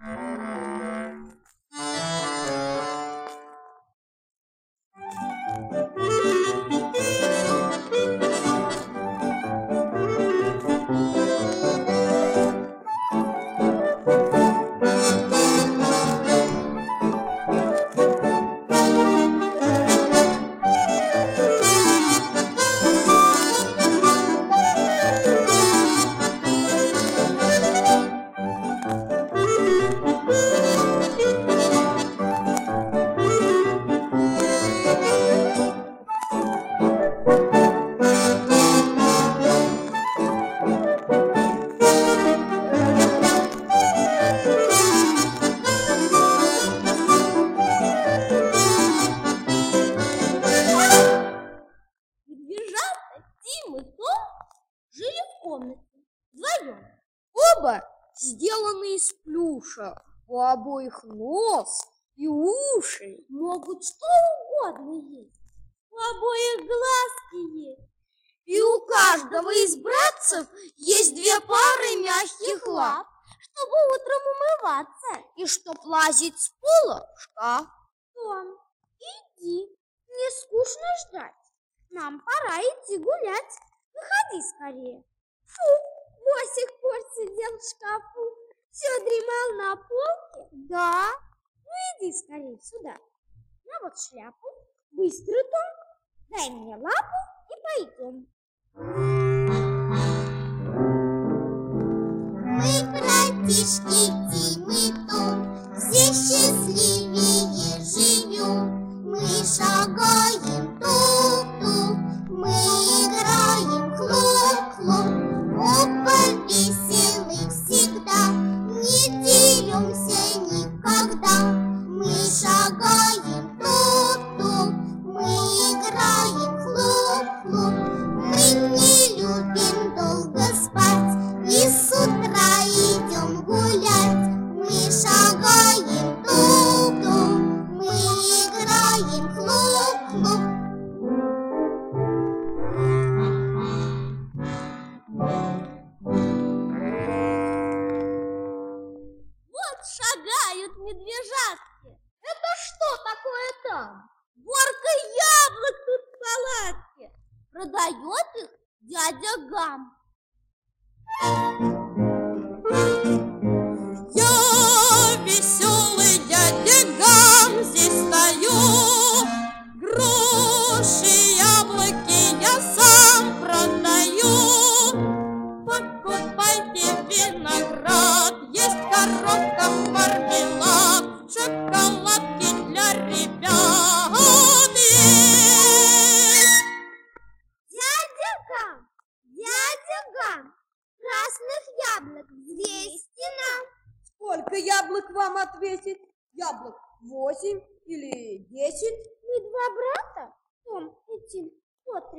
Медвежата плюша. У обоих нос и уши. Могут что угодно есть. У обоих глазки есть. И у каждого из братцев есть две пары мягких лап. чтобы утром умываться. И чтоб лазить с пола в шкаф. Том, иди, мне скучно ждать. Нам пора идти гулять. Выходи скорее. Фу, до сих сидел в шкафу. Все дремал на полке. Да, Ну иди скорее сюда. На вот шляпу. Быстро, Том. Дай мне лапу и пойдем. Мы братишки Тим и все счастливее Горка яблок тут в палатке. Продает их дядя Гам. Я веселый дядя Гам здесь стою. Груши, яблоки я сам продаю. Покупайте виноград, есть коробка мармелад, шоколадки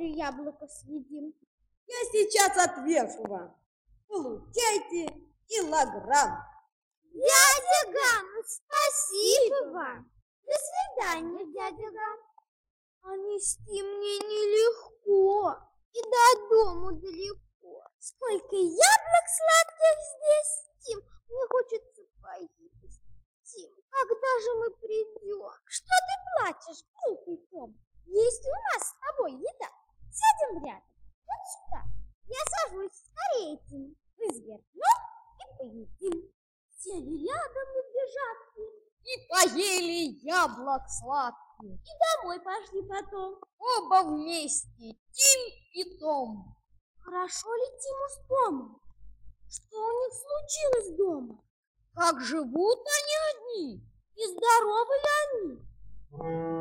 по три яблока съедим. Я сейчас отвешу вам. Получайте килограмм. Дядя Гам, спасибо вам. До свидания, дядя Гам. А нести мне нелегко, и до дому далеко. Сколько яблок сладких здесь, Тим, мне хочется поесть. Тим, когда же мы придем? Что ты плачешь, глупый Том? Есть у нас с тобой еда. Сядем рядом, вот сюда. Я сажусь скорее, Тим. Разверну и поедим. Сели рядом медвежатки. И поели яблок сладких. И домой пошли потом. Оба вместе, Тим и Том. Хорошо ли Тиму с Томом? Что у них случилось дома? Как живут они одни? И здоровы ли они?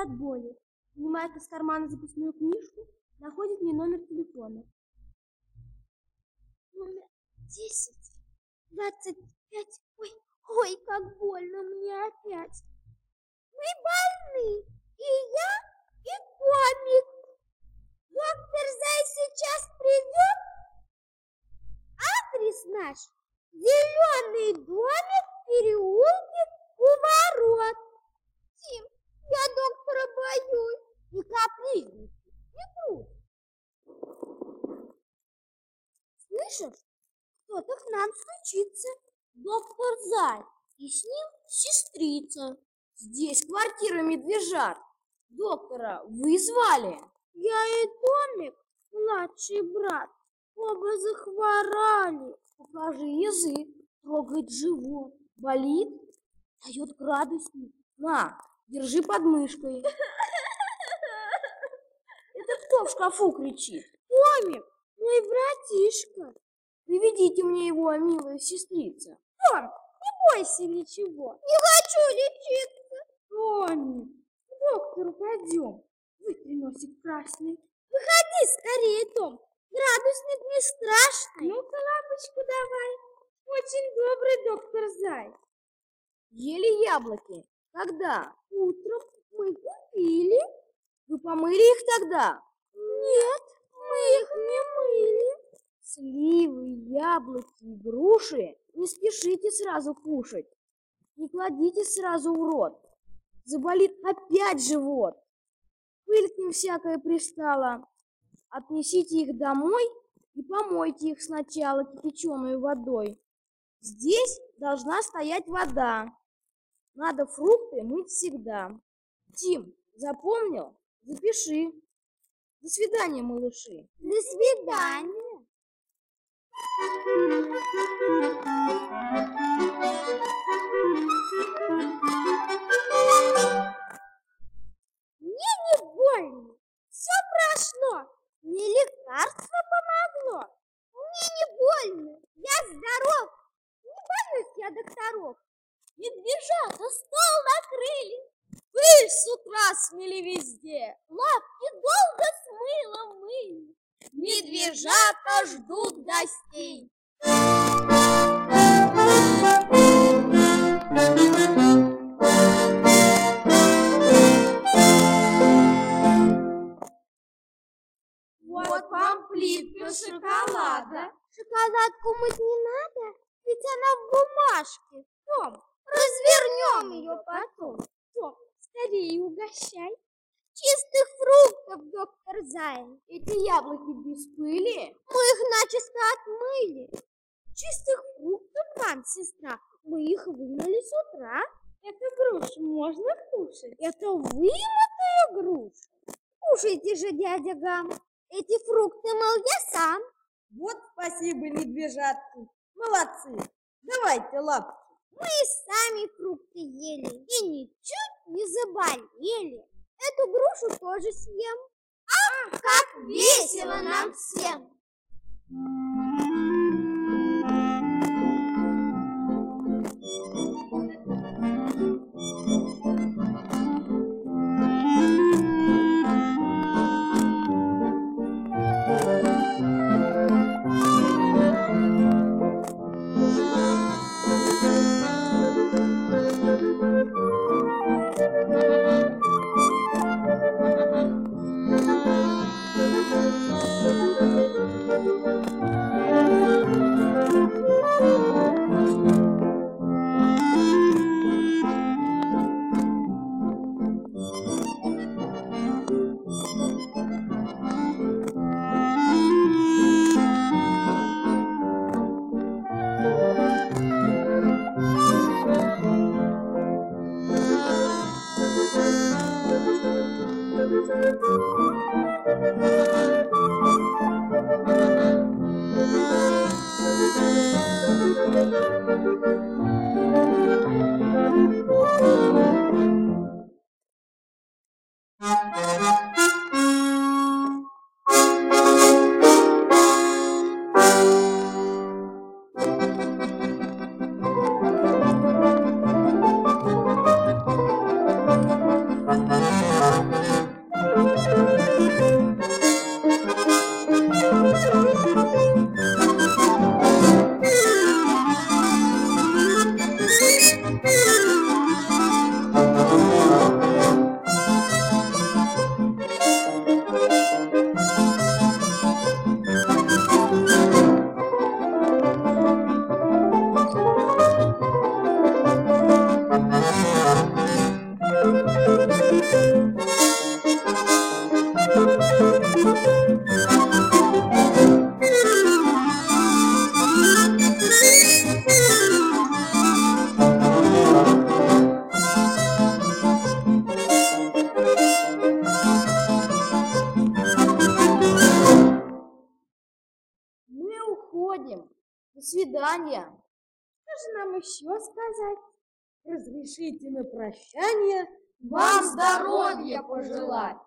Жмется от боли. Снимает из кармана записную книжку, находит мне номер телефона. Номер десять, двадцать пять. Ой, ой, как больно мне опять. Мы больны, и я, и комик. Доктор Зай сейчас придет? Адрес наш – зеленый домик в переулке у ворот. Тим, я доктора боюсь. Не капризничай, не труд. Слышишь, кто-то к нам стучится. Доктор Зай и с ним сестрица. Здесь квартира медвежат. Доктора вы звали? Я и Томик, младший брат, оба захворали. Покажи язык, трогает живот, болит, дает градусник. На, держи под мышкой. Это кто в шкафу кричит? Томик, мой братишка. Приведите мне его, милая сестрица. Том, не бойся ничего. Не хочу лечиться. Томик, к доктору пойдем. Вытри носик красный. Выходи скорее, Том. Градусник не страшный. Ну-ка, лапочку давай. Очень добрый доктор Зай. Ели яблоки. Когда? Утром мы купили. Вы помыли их тогда? Нет, мы их не мыли. Сливы, яблоки и груши не спешите сразу кушать. Не кладите сразу в рот. Заболит опять живот. Пыль к ним всякая пристала. Отнесите их домой и помойте их сначала кипяченой водой. Здесь должна стоять вода. Надо фрукты мыть всегда. Тим, запомнил? Запиши. До свидания, малыши. До свидания. Мне не больно. Все прошло. Мне лекарство помогло. Мне не больно. Я здоров. Не боюсь я докторов. Медвежата стол накрыли. Пыль с утра смели везде. Лапки долго с мылом мыли. Медвежата ждут гостей. Вот вам плитка шоколада. Шоколадку мыть не надо, ведь она в бумажке. Том, развернем ее потом. Скорее угощай. Чистых фруктов, доктор Зайн. Эти яблоки без пыли? Мы их начисто отмыли. Чистых фруктов вам, сестра, мы их вымыли с утра. Это грушу можно кушать? Это вымытая груша. Кушайте же, дядя Гам. Эти фрукты мыл я сам. Вот спасибо, медвежатки. Молодцы. Давайте лапки. Мы и сами фрукты ели и ничуть не заболели. Эту грушу тоже съем. Ах, как весело нам всем! До свидания. Что же нам еще сказать? Разрешите на прощание Вам здоровья пожелать.